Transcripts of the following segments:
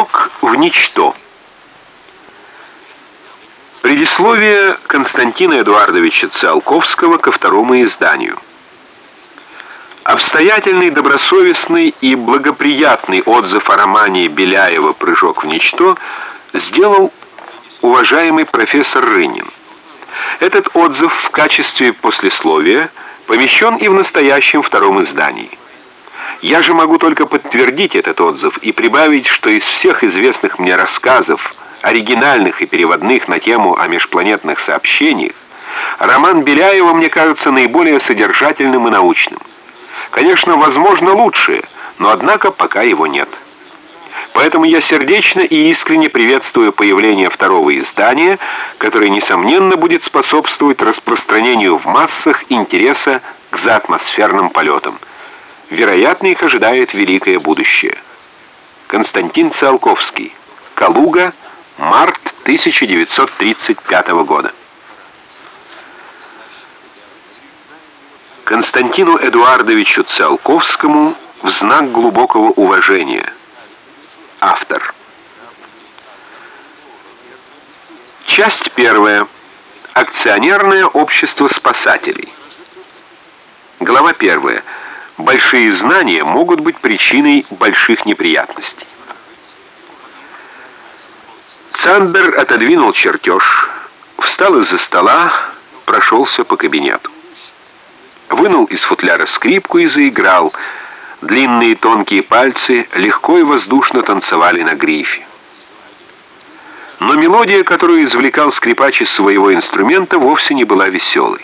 Прыжок в ничто. Предисловие Константина Эдуардовича Циолковского ко второму изданию. Обстоятельный, добросовестный и благоприятный отзыв о романе Беляева «Прыжок в ничто» сделал уважаемый профессор Рынин. Этот отзыв в качестве послесловия помещен и в настоящем втором издании. Я же могу только подтвердить этот отзыв и прибавить, что из всех известных мне рассказов, оригинальных и переводных на тему о межпланетных сообщениях, роман Беляева мне кажется наиболее содержательным и научным. Конечно, возможно лучшее, но однако пока его нет. Поэтому я сердечно и искренне приветствую появление второго издания, которое, несомненно, будет способствовать распространению в массах интереса к заатмосферным полетам – Вероятно, их ожидает великое будущее. Константин Циолковский. Калуга. Март 1935 года. Константину Эдуардовичу Циолковскому в знак глубокого уважения. Автор. Часть первая. Акционерное общество спасателей. Глава первая большие знания могут быть причиной больших неприятностей. Цандер отодвинул чертеж, встал из-за стола, прошелся по кабинету. Вынул из футляра скрипку и заиграл. Длинные тонкие пальцы легко и воздушно танцевали на грифе. Но мелодия, которую извлекал скрипач из своего инструмента, вовсе не была веселой.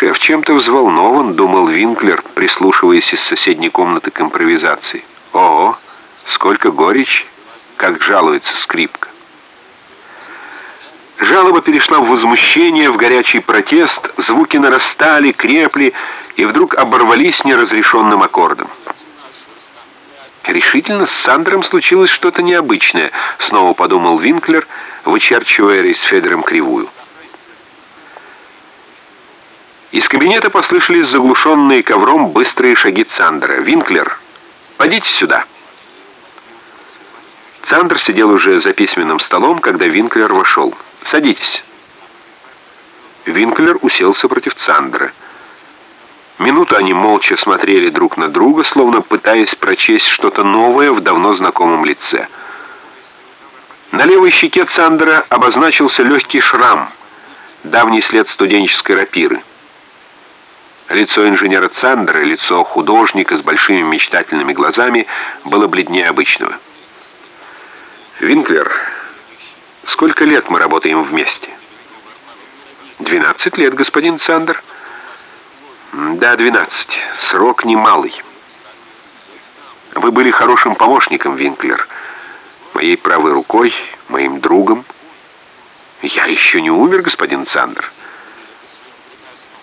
«Шеф чем-то взволнован», — думал Винклер, прислушиваясь из соседней комнаты к импровизации. «Ого, сколько горечь, как жалуется скрипка». Жалоба перешла в возмущение, в горячий протест, звуки нарастали, крепли и вдруг оборвались неразрешенным аккордом. Решительно с Сандром случилось что-то необычное, снова подумал Винклер, вычерчивая рейсфедером кривую. Из кабинета послышались заглушенные ковром быстрые шаги Цандера. «Винклер, подите сюда!» Цандер сидел уже за письменным столом, когда Винклер вошел. «Садитесь». Винклер уселся против Цандера. Минуту они молча смотрели друг на друга, словно пытаясь прочесть что-то новое в давно знакомом лице. На левой щеке Цандера обозначился легкий шрам, давний след студенческой рапиры. Лицо инженера Цандера, лицо художника с большими мечтательными глазами, было бледнее обычного. «Винклер, сколько лет мы работаем вместе?» «Двенадцать лет, господин Цандер». «Да, двенадцать. Срок немалый». «Вы были хорошим помощником, Винклер. Моей правой рукой, моим другом». «Я еще не умер, господин Цандер».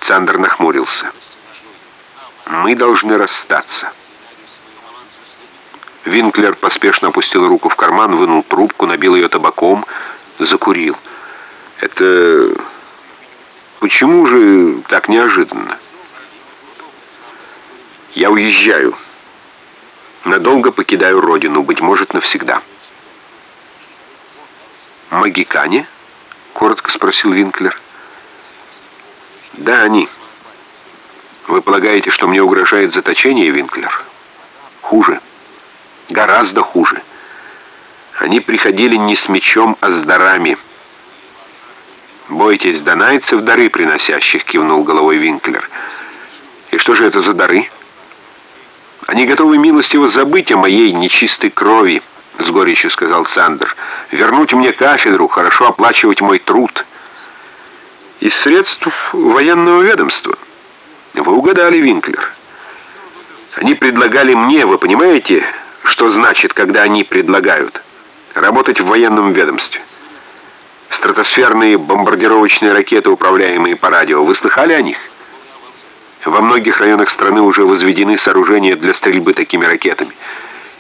Цандер нахмурился. «Мы должны расстаться». Винклер поспешно опустил руку в карман, вынул трубку, набил ее табаком, закурил. «Это... почему же так неожиданно?» «Я уезжаю. Надолго покидаю родину, быть может, навсегда». «Магикане?» — коротко спросил Винклер. «Да, они. Вы полагаете, что мне угрожает заточение, Винклер? Хуже. Гораздо хуже. Они приходили не с мечом, а с дарами». «Бойтесь донайцев, дары приносящих», — кивнул головой Винклер. «И что же это за дары?» «Они готовы милостиво забыть о моей нечистой крови», — с горечью сказал Сандер. «Вернуть мне кафедру, хорошо оплачивать мой труд» из средств военного ведомства. Вы угадали, Винклер. Они предлагали мне, вы понимаете, что значит, когда они предлагают? Работать в военном ведомстве. Стратосферные бомбардировочные ракеты, управляемые по радио, вы слыхали о них? Во многих районах страны уже возведены сооружения для стрельбы такими ракетами.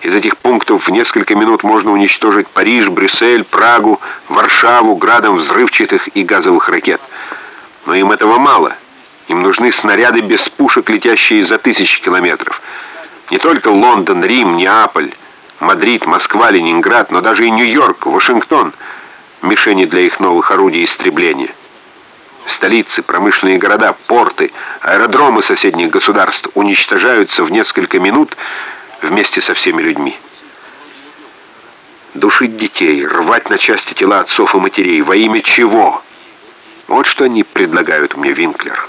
Из этих пунктов в несколько минут можно уничтожить Париж, Брюссель, Прагу, Варшаву градом взрывчатых и газовых ракет. Но им этого мало. Им нужны снаряды без пушек, летящие за тысячи километров. Не только Лондон, Рим, Неаполь, Мадрид, Москва, Ленинград, но даже и Нью-Йорк, Вашингтон — мишени для их новых орудий истребления. Столицы, промышленные города, порты, аэродромы соседних государств уничтожаются в несколько минут вместе со всеми людьми. Душить детей, рвать на части тела отцов и матерей. Во имя чего? Вот что они предлагают мне, Винклер.